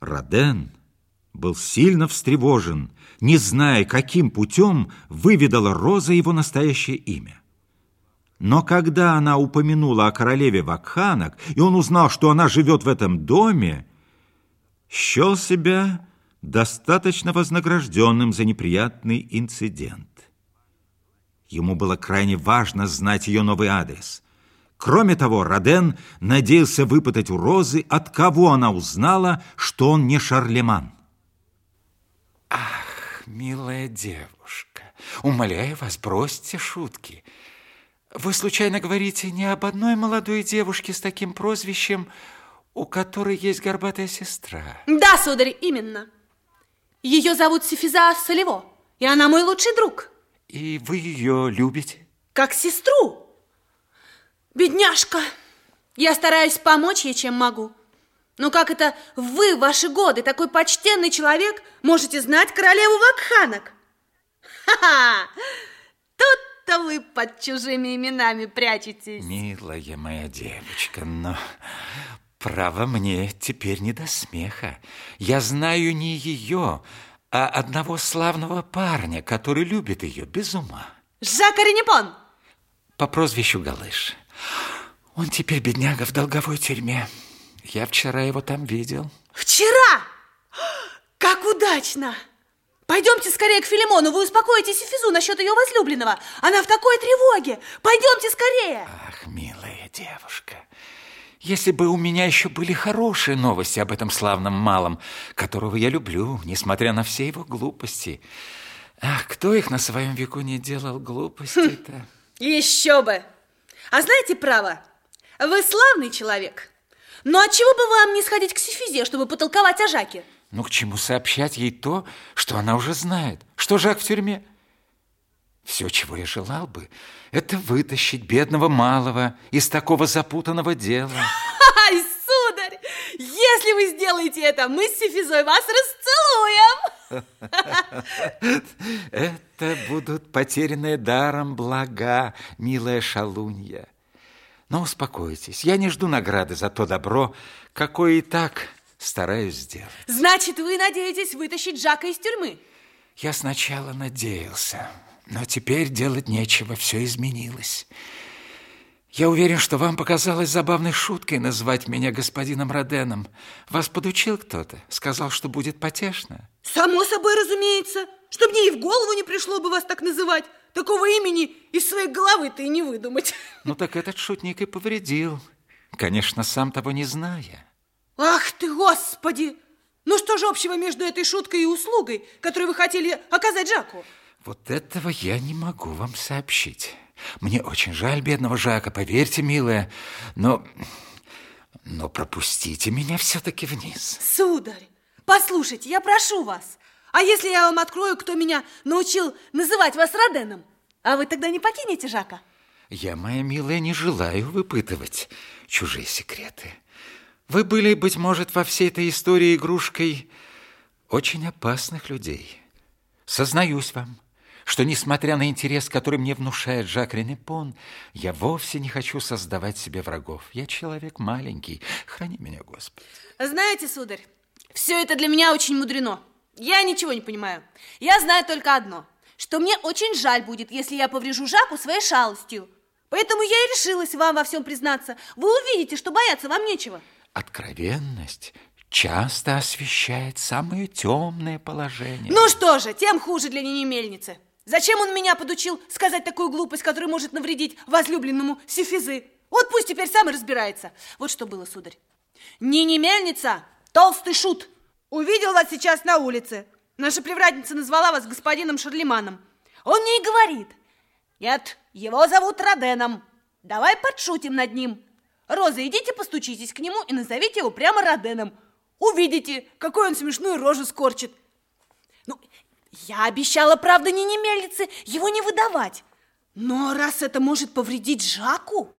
Роден был сильно встревожен, не зная, каким путем выведала Роза его настоящее имя. Но когда она упомянула о королеве Вакханок, и он узнал, что она живет в этом доме, счел себя достаточно вознагражденным за неприятный инцидент. Ему было крайне важно знать ее новый адрес. Кроме того, Роден надеялся выпытать у Розы, от кого она узнала, что он не Шарлеман. Ах, милая девушка, умоляю вас, бросьте шутки. Вы случайно говорите не об одной молодой девушке с таким прозвищем, у которой есть горбатая сестра? Да, сударь, именно. Ее зовут Сефиза Солево, и она мой лучший друг. И вы ее любите? Как сестру. Бедняжка! Я стараюсь помочь ей, чем могу. Но как это вы ваши годы, такой почтенный человек, можете знать королеву Вакханок? Ха-ха! Тут-то вы под чужими именами прячетесь. Милая моя девочка, но... Право мне теперь не до смеха. Я знаю не ее, а одного славного парня, который любит ее без ума. Жак Аренепон! По прозвищу Галыш. Он теперь, бедняга, в долговой тюрьме. Я вчера его там видел. Вчера? Как удачно! Пойдемте скорее к Филимону, вы успокоите Сифизу насчет ее возлюбленного. Она в такой тревоге. Пойдемте скорее. Ах, милая девушка, если бы у меня еще были хорошие новости об этом славном малом, которого я люблю, несмотря на все его глупости. Ах, кто их на своем веку не делал глупостей-то? Хм, еще бы! А знаете, право, вы славный человек. Но отчего бы вам не сходить к Сифизе, чтобы потолковать о Жаке? Ну, к чему сообщать ей то, что она уже знает? Что Жак в тюрьме? Все, чего я желал бы, это вытащить бедного малого из такого запутанного дела. Ай, сударь, если вы сделаете это, мы с Сифизой вас расцелуем. Это будут потерянные даром блага, милая шалунья. Но успокойтесь, я не жду награды за то добро, какое и так стараюсь сделать. Значит, вы надеетесь вытащить Жака из тюрьмы? Я сначала надеялся, но теперь делать нечего, все изменилось. Я уверен, что вам показалось забавной шуткой назвать меня господином Роденом. Вас подучил кто-то, сказал, что будет потешно. Само собой, разумеется, что мне и в голову не пришло бы вас так называть. Такого имени из своей головы-то и не выдумать. Ну так этот шутник и повредил. Конечно, сам того не зная. Ах ты, Господи! Ну что же общего между этой шуткой и услугой, которую вы хотели оказать Жаку? Вот этого я не могу вам сообщить. Мне очень жаль бедного Жака, поверьте, милая, но... Но пропустите меня все-таки вниз. Сударь, послушайте, я прошу вас. А если я вам открою, кто меня научил называть вас Роденом? А вы тогда не покинете Жака? Я, моя милая, не желаю выпытывать чужие секреты. Вы были, быть может, во всей этой истории игрушкой очень опасных людей. Сознаюсь вам, что, несмотря на интерес, который мне внушает Жак Ренепон, я вовсе не хочу создавать себе врагов. Я человек маленький. Храни меня, Господи. Знаете, сударь, все это для меня очень мудрено. Я ничего не понимаю. Я знаю только одно, что мне очень жаль будет, если я поврежу Жаку своей шалостью. Поэтому я и решилась вам во всем признаться. Вы увидите, что бояться вам нечего. Откровенность часто освещает самые темные положения. Ну что же, тем хуже для Нини Мельницы. Зачем он меня подучил сказать такую глупость, которая может навредить возлюбленному Сифизы? Вот пусть теперь сам и разбирается. Вот что было, сударь. Нини Мельница, толстый шут, увидел вас сейчас на улице. Наша привратница назвала вас господином Шарлеманом. Он мне и говорит. Нет, его зовут Роденом. Давай подшутим над ним. Роза, идите постучитесь к нему и назовите его прямо Роденом. Увидите, какой он смешную рожу скорчит. Я обещала, правда, не немельнице его не выдавать. Но раз это может повредить Жаку...